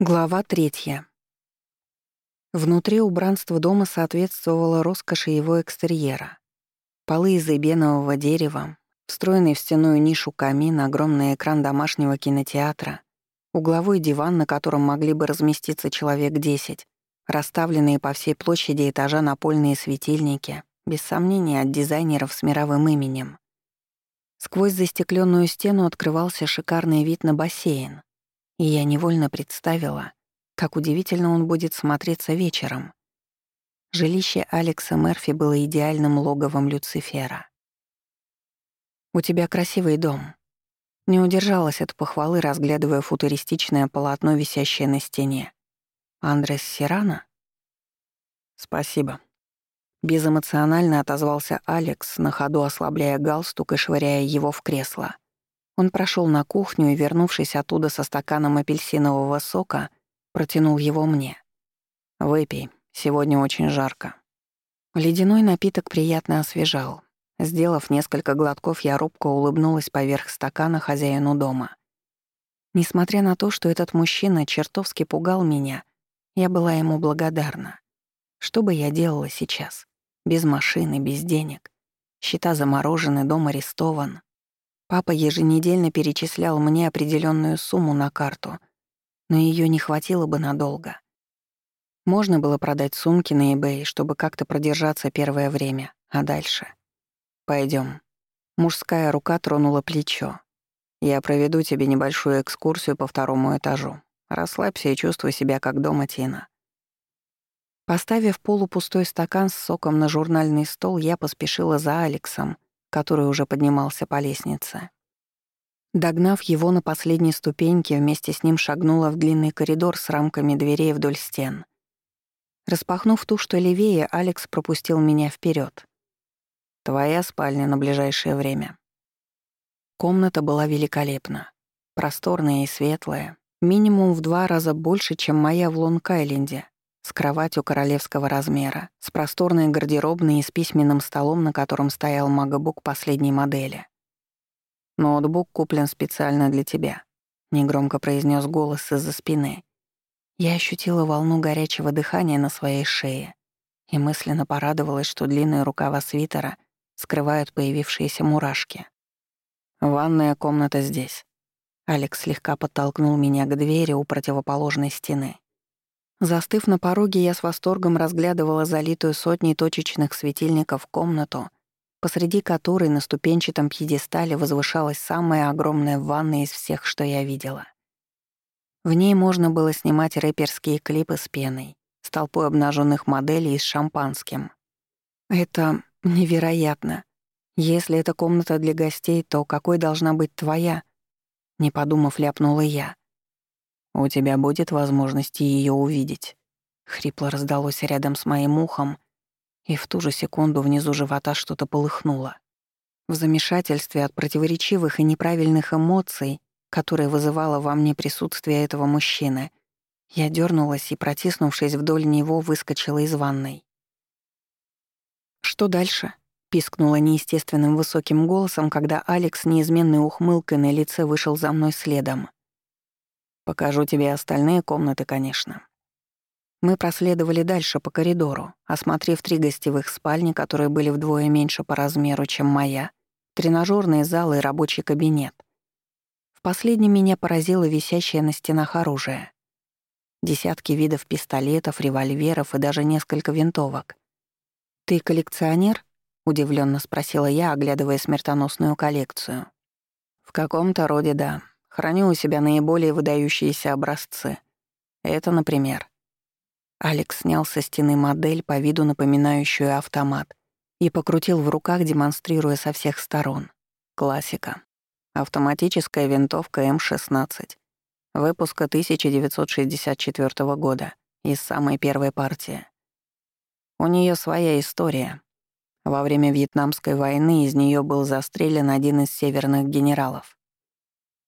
Глава третья. Внутри убранство дома соответствовало роскоши его экстерьера. Полы из эбенового дерева, встроенный в стеную нишу камин, огромный экран домашнего кинотеатра, угловой диван, на котором могли бы разместиться человек десять, расставленные по всей площади этажа напольные светильники, без сомнения от дизайнеров с мировым именем. Сквозь застекленную стену открывался шикарный вид на бассейн, и я невольно представила, как удивительно он будет смотреться вечером. Жилище Алекса Мерфи было идеальным логовом Люцифера. «У тебя красивый дом». Не удержалась от похвалы, разглядывая футуристичное полотно, висящее на стене. «Андрес Сирана?» «Спасибо». Безэмоционально отозвался Алекс, на ходу ослабляя галстук и швыряя его в кресло. Он прошел на кухню и, вернувшись оттуда со стаканом апельсинового сока, протянул его мне. «Выпей, сегодня очень жарко». Ледяной напиток приятно освежал. Сделав несколько глотков, я робко улыбнулась поверх стакана хозяину дома. Несмотря на то, что этот мужчина чертовски пугал меня, я была ему благодарна. Что бы я делала сейчас? Без машины, без денег. Счета заморожены, дом арестован. Папа еженедельно перечислял мне определенную сумму на карту, но ее не хватило бы надолго. Можно было продать сумки на eBay, чтобы как-то продержаться первое время, а дальше... Пойдем. Мужская рука тронула плечо. Я проведу тебе небольшую экскурсию по второму этажу. Расслабься и чувствуй себя как дома, Тина. Поставив полупустой стакан с соком на журнальный стол, я поспешила за Алексом, который уже поднимался по лестнице. Догнав его на последней ступеньке, вместе с ним шагнула в длинный коридор с рамками дверей вдоль стен. Распахнув ту, что левее, Алекс пропустил меня вперед. «Твоя спальня на ближайшее время». Комната была великолепна. Просторная и светлая, минимум в два раза больше, чем моя в Лонг-Айленде, с кроватью королевского размера, с просторной гардеробной и с письменным столом, на котором стоял магобук последней модели. «Ноутбук куплен специально для тебя», — негромко произнес голос из-за спины. Я ощутила волну горячего дыхания на своей шее и мысленно порадовалась, что длинные рукава свитера скрывают появившиеся мурашки. «Ванная комната здесь». Алекс слегка подтолкнул меня к двери у противоположной стены. Застыв на пороге, я с восторгом разглядывала залитую сотней точечных светильников комнату, посреди которой на ступенчатом пьедестале возвышалась самая огромная ванна из всех, что я видела. В ней можно было снимать рэперские клипы с пеной, с толпой обнаженных моделей и с шампанским. Это невероятно. Если это комната для гостей, то какой должна быть твоя? Не подумав, ляпнула я. «У тебя будет возможность ее увидеть». Хрипло раздалось рядом с моим ухом, и в ту же секунду внизу живота что-то полыхнуло. В замешательстве от противоречивых и неправильных эмоций, которые вызывало во мне присутствие этого мужчины, я дернулась и, протиснувшись вдоль него, выскочила из ванной. «Что дальше?» — пискнула неестественным высоким голосом, когда Алекс неизменной ухмылкой на лице вышел за мной следом. Покажу тебе остальные комнаты, конечно. Мы проследовали дальше по коридору, осмотрев три гостевых спальни, которые были вдвое меньше по размеру, чем моя, тренажерный зал и рабочий кабинет. В последнем меня поразило висящее на стенах оружие. Десятки видов пистолетов, револьверов и даже несколько винтовок. «Ты коллекционер?» — удивленно спросила я, оглядывая смертоносную коллекцию. «В каком-то роде да», Храню у себя наиболее выдающиеся образцы. Это, например. Алекс снял со стены модель, по виду напоминающую автомат, и покрутил в руках, демонстрируя со всех сторон. Классика. Автоматическая винтовка М-16. Выпуска 1964 года. Из самой первой партии. У нее своя история. Во время Вьетнамской войны из нее был застрелен один из северных генералов.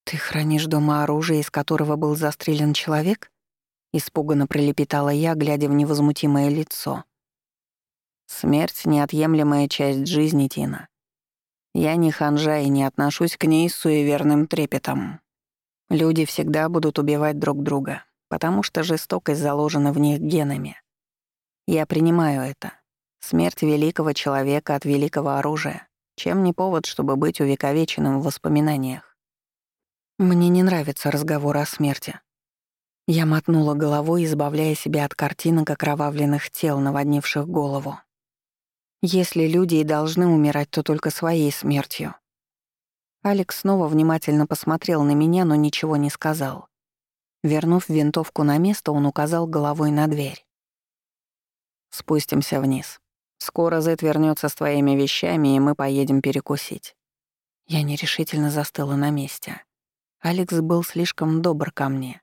«Ты хранишь дома оружие, из которого был застрелен человек?» Испуганно пролепетала я, глядя в невозмутимое лицо. «Смерть — неотъемлемая часть жизни, Тина. Я не ханжа и не отношусь к ней с суеверным трепетом. Люди всегда будут убивать друг друга. потому что жестокость заложена в них генами. Я принимаю это. Смерть великого человека от великого оружия. Чем не повод, чтобы быть увековеченным в воспоминаниях? Мне не нравится разговор о смерти. Я мотнула головой, избавляя себя от картинок окровавленных тел, наводнивших голову. Если люди и должны умирать, то только своей смертью. Алекс снова внимательно посмотрел на меня, но ничего не сказал. Вернув винтовку на место, он указал головой на дверь. «Спустимся вниз. Скоро Зет вернется с твоими вещами, и мы поедем перекусить». Я нерешительно застыла на месте. Алекс был слишком добр ко мне.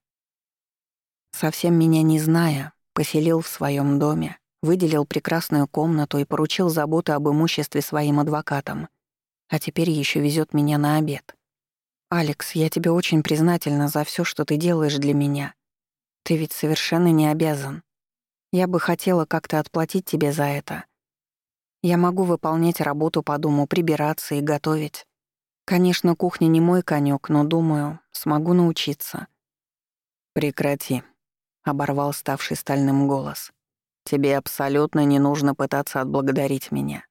Совсем меня не зная, поселил в своем доме, выделил прекрасную комнату и поручил заботу об имуществе своим адвокатам. А теперь еще везет меня на обед. «Алекс, я тебе очень признательна за все, что ты делаешь для меня. Ты ведь совершенно не обязан. Я бы хотела как-то отплатить тебе за это. Я могу выполнять работу по дому, прибираться и готовить. Конечно, кухня не мой конек, но, думаю, смогу научиться». «Прекрати», — оборвал ставший стальным голос. «Тебе абсолютно не нужно пытаться отблагодарить меня.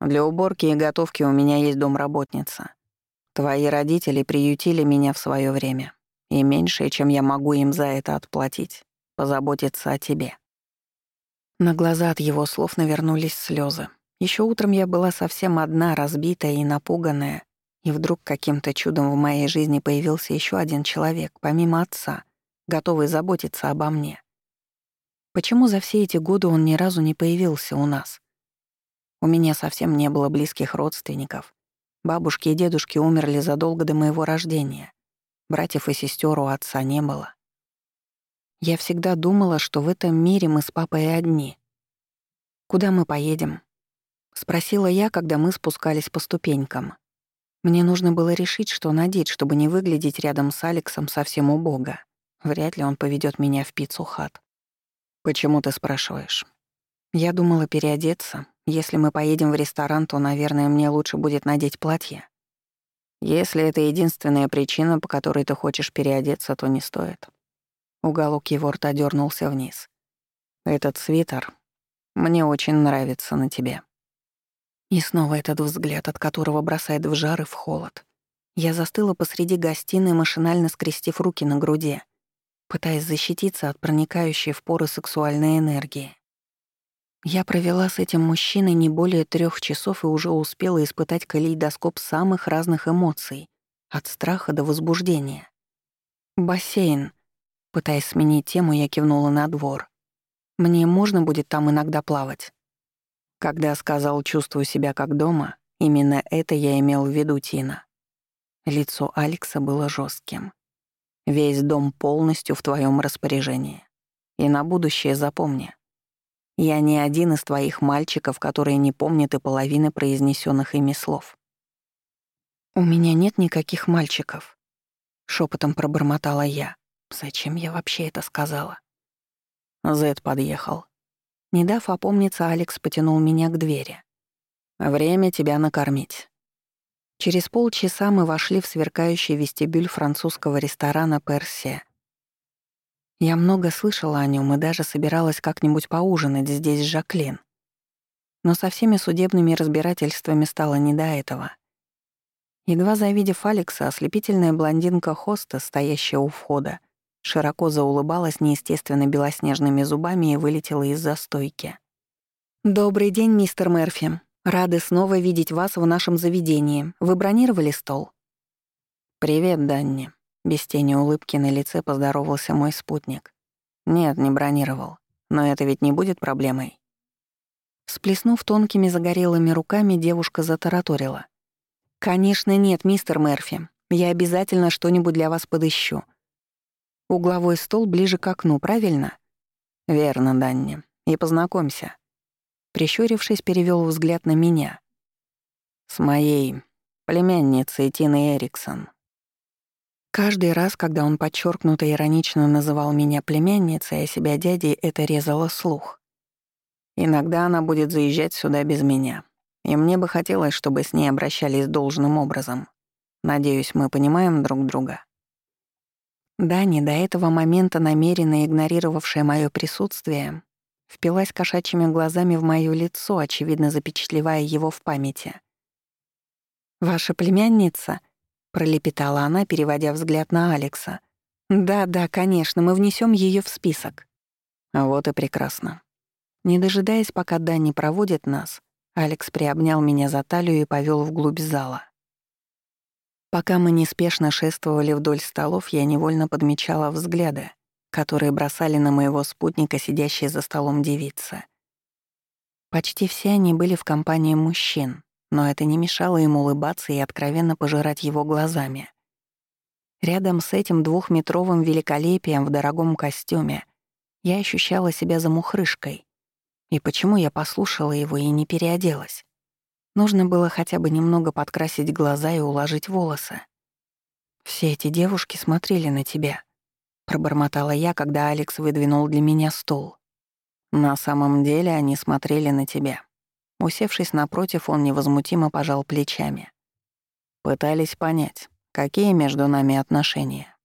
Для уборки и готовки у меня есть домработница. Твои родители приютили меня в свое время, и меньшее, чем я могу им за это отплатить, позаботиться о тебе». На глаза от его слов навернулись слезы. Еще утром я была совсем одна, разбитая и напуганная, и вдруг каким-то чудом в моей жизни появился еще один человек, помимо отца, готовый заботиться обо мне. Почему за все эти годы он ни разу не появился у нас? У меня совсем не было близких родственников, Бабушки и дедушки умерли задолго до моего рождения. Братьев и сестер у отца не было. Я всегда думала, что в этом мире мы с папой одни. «Куда мы поедем?» — спросила я, когда мы спускались по ступенькам. Мне нужно было решить, что надеть, чтобы не выглядеть рядом с Алексом совсем убого. Вряд ли он поведет меня в пиццу хат. «Почему ты спрашиваешь?» Я думала переодеться, если мы поедем в ресторан, то, наверное, мне лучше будет надеть платье. Если это единственная причина, по которой ты хочешь переодеться, то не стоит. Уголок его рта дернулся вниз. Этот свитер мне очень нравится на тебе. И снова этот взгляд, от которого бросает в жар и в холод. Я застыла посреди гостиной, машинально скрестив руки на груди, пытаясь защититься от проникающей в поры сексуальной энергии. Я провела с этим мужчиной не более трех часов и уже успела испытать калейдоскоп самых разных эмоций, от страха до возбуждения. «Бассейн», — пытаясь сменить тему, я кивнула на двор. «Мне можно будет там иногда плавать?» Когда сказал «чувствую себя как дома», именно это я имел в виду, Тина. Лицо Алекса было жестким. «Весь дом полностью в твоем распоряжении. И на будущее запомни, я не один из твоих мальчиков, которые не помнят и половины произнесенных ими слов. У меня нет никаких мальчиков, шепотом пробормотала я. Зачем я вообще это сказала? Зед подъехал. Не дав опомниться, Алекс потянул меня к двери. «Время тебя накормить». Через полчаса мы вошли в сверкающий вестибюль французского ресторана «Персия», я много слышала о нем и даже собиралась как-нибудь поужинать здесь с Жаклин. Но со всеми судебными разбирательствами стало не до этого. Едва завидев Алекса, ослепительная блондинка-хоста, стоящая у входа, широко заулыбалась неестественно белоснежными зубами и вылетела из-за стойки. «Добрый день, мистер Мерфи. Рады снова видеть вас в нашем заведении. Вы бронировали стол?» «Привет, Данни», без тени улыбки на лице поздоровался мой спутник. «Нет, не бронировал. Но это ведь не будет проблемой». Всплеснув тонкими загорелыми руками, девушка затараторила. «Конечно нет, мистер Мерфи. Я обязательно что-нибудь для вас подыщу. Угловой стол ближе к окну, правильно?» «Верно, Данни. И познакомься». Прищурившись, перевел взгляд на меня. «С моей племянницей Тиной Эриксон, Каждый раз, когда он подчеркнуто иронично называл меня племянницей, а себя дядей, это резало слух. Иногда она будет заезжать сюда без меня. И мне бы хотелось, чтобы с ней обращались должным образом. Надеюсь, мы понимаем друг друга. Дани, до этого момента намеренно игнорировавшая мое присутствие, впилась кошачьими глазами в моё лицо, очевидно запечатлевая его в памяти. «Ваша племянница?» — пролепетала она, переводя взгляд на Алекса. «Да-да, конечно, мы внесем её в список». Вот и прекрасно. Не дожидаясь, пока Дани проводит нас, Алекс приобнял меня за талию и повёл вглубь зала. Пока мы неспешно шествовали вдоль столов, я невольно подмечала взгляды, которые бросали на моего спутника, сидящие за столом девицы. Почти все они были в компании мужчин, но это не мешало им улыбаться и откровенно пожирать его глазами. Рядом с этим двухметровым великолепием в дорогом костюме я ощущала себя замухрышкой. И почему я послушала его и не переоделась? Нужно было хотя бы немного подкрасить глаза и уложить волосы. «Все эти девушки смотрели на тебя», — пробормотала я, когда Алекс выдвинул для меня стул. «На самом деле они смотрели на тебя». Усевшись напротив, он невозмутимо пожал плечами. Пытались понять, какие между нами отношения.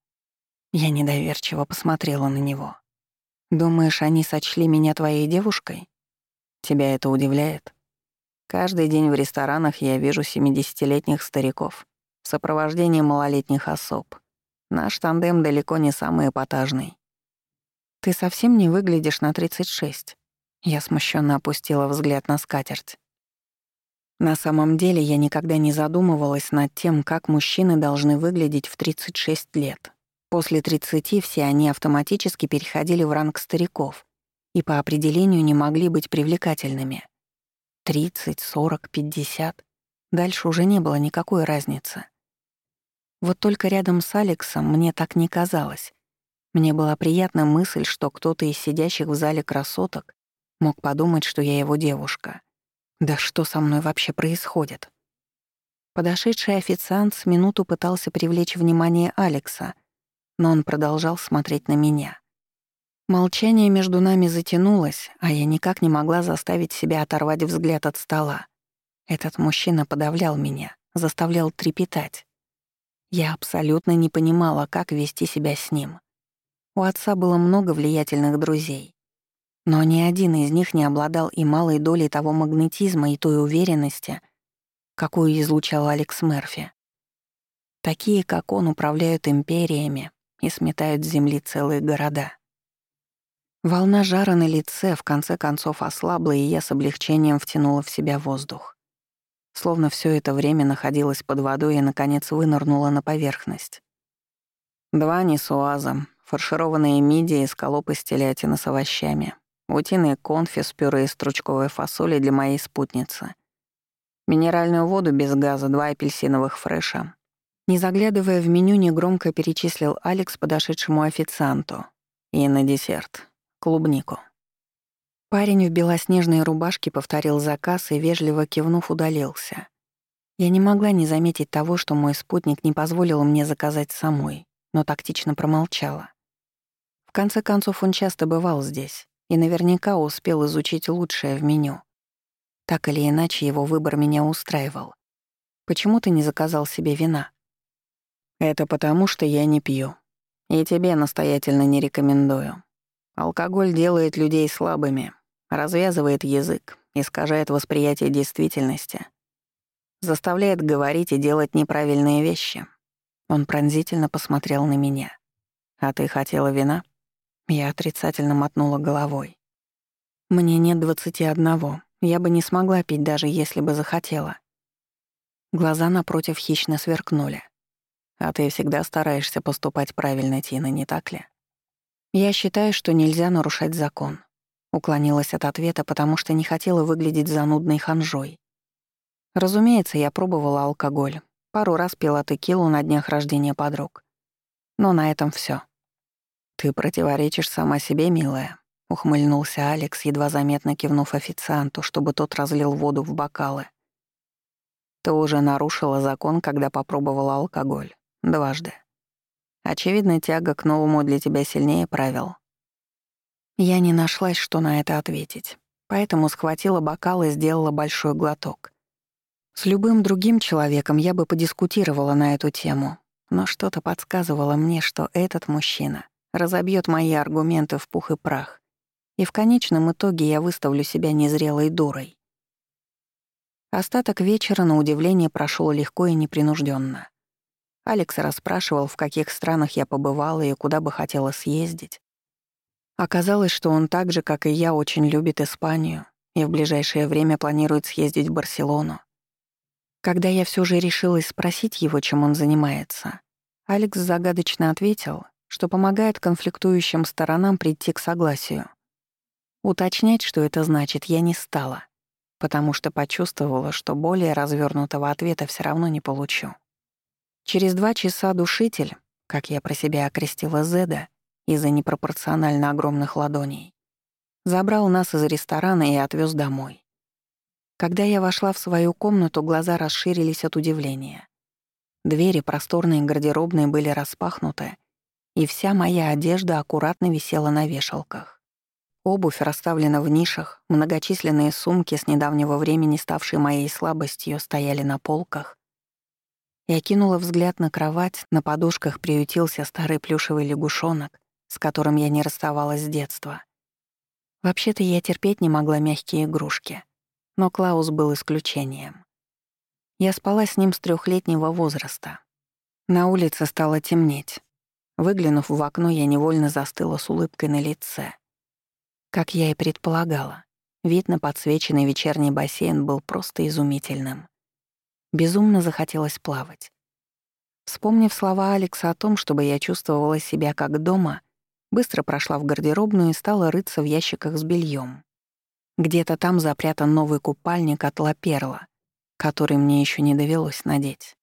Я недоверчиво посмотрела на него. «Думаешь, они сочли меня твоей девушкой? Тебя это удивляет?» Каждый день в ресторанах я вижу 70-летних стариков в сопровождении малолетних особ. Наш тандем далеко не самый эпатажный. Ты совсем не выглядишь на 36. Я смущенно опустила взгляд на скатерть. На самом деле я никогда не задумывалась над тем, как мужчины должны выглядеть в 36 лет. После 30 все они автоматически переходили в ранг стариков и по определению не могли быть привлекательными. Тридцать, сорок, пятьдесят. Дальше уже не было никакой разницы. Вот только рядом с Алексом мне так не казалось. Мне была приятна мысль, что кто-то из сидящих в зале красоток мог подумать, что я его девушка. Да что со мной вообще происходит? Подошедший официант с минуту пытался привлечь внимание Алекса, но он продолжал смотреть на меня. Молчание между нами затянулось, а я никак не могла заставить себя оторвать взгляд от стола. Этот мужчина подавлял меня, заставлял трепетать. Я абсолютно не понимала, как вести себя с ним. У отца было много влиятельных друзей, но ни один из них не обладал и малой долей того магнетизма и той уверенности, какую излучал Алекс Мерфи. Такие, как он, управляют империями и сметают с земли целые города. Волна жара на лице в конце концов ослабла, и я с облегчением втянула в себя воздух. Словно все это время находилась под водой и, наконец, вынырнула на поверхность. Два несуаза, фаршированные мидии, скалопы с с овощами, утиные конфи с пюре из стручковой фасоли для моей спутницы, минеральную воду без газа, два апельсиновых фреша. Не заглядывая в меню, негромко перечислил Алекс подошедшему официанту. И на десерт клубнику. Парень в белоснежной рубашке повторил заказ и, вежливо кивнув, удалился. Я не могла не заметить того, что мой спутник не позволил мне заказать самой, но тактично промолчала. В конце концов, он часто бывал здесь и наверняка успел изучить лучшее в меню. Так или иначе, его выбор меня устраивал. Почему ты не заказал себе вина? Это потому, что я не пью. И тебе настоятельно не рекомендую. Алкоголь делает людей слабыми, развязывает язык, искажает восприятие действительности, заставляет говорить и делать неправильные вещи. Он пронзительно посмотрел на меня. «А ты хотела вина?» Я отрицательно мотнула головой. «Мне нет двадцати одного. Я бы не смогла пить, даже если бы захотела». Глаза напротив хищно сверкнули. «А ты всегда стараешься поступать правильно, Тина, не так ли?» «Я считаю, что нельзя нарушать закон». Уклонилась от ответа, потому что не хотела выглядеть занудной ханжой. Разумеется, я пробовала алкоголь. Пару раз пила текилу на днях рождения подруг. Но на этом все. «Ты противоречишь сама себе, милая», — ухмыльнулся Алекс, едва заметно кивнув официанту, чтобы тот разлил воду в бокалы. «Ты уже нарушила закон, когда попробовала алкоголь. Дважды. Очевидно, тяга к новому для тебя сильнее правил. Я не нашлась, что на это ответить, поэтому схватила бокал и сделала большой глоток. С любым другим человеком я бы подискутировала на эту тему, но что-то подсказывало мне, что этот мужчина разобьет мои аргументы в пух и прах, и в конечном итоге я выставлю себя незрелой дурой. Остаток вечера, на удивление, прошел легко и непринужденно. Алекс расспрашивал, в каких странах я побывала и куда бы хотела съездить. Оказалось, что он так же, как и я, очень любит Испанию и в ближайшее время планирует съездить в Барселону. Когда я все же решилась спросить его, чем он занимается, Алекс загадочно ответил, что помогает конфликтующим сторонам прийти к согласию. Уточнять, что это значит, я не стала, потому что почувствовала, что более развернутого ответа все равно не получу. Через два часа душитель, как я про себя окрестила Зеда из-за непропорционально огромных ладоней, забрал нас из ресторана и отвез домой. Когда я вошла в свою комнату, глаза расширились от удивления. Двери просторной гардеробной были распахнуты, и вся моя одежда аккуратно висела на вешалках. Обувь расставлена в нишах, многочисленные сумки с недавнего времени, ставшие моей слабостью, стояли на полках. Я кинула взгляд на кровать, на подушках приютился старый плюшевый лягушонок, с которым я не расставалась с детства. Вообще-то я терпеть не могла мягкие игрушки но Клаус был исключением. Я спала с ним с трехлетнего возраста. На улице стало темнеть. Выглянув в окно, я невольно застыла с улыбкой на лице. Как я и предполагала, вид на подсвеченный вечерний бассейн был просто изумительным. Безумно захотелось плавать. Вспомнив слова Алекса о том, чтобы я чувствовала себя как дома, быстро прошла в гардеробную и стала рыться в ящиках с бельем. Где-то там запрятан новый купальник от Лаперла, который мне еще не довелось надеть.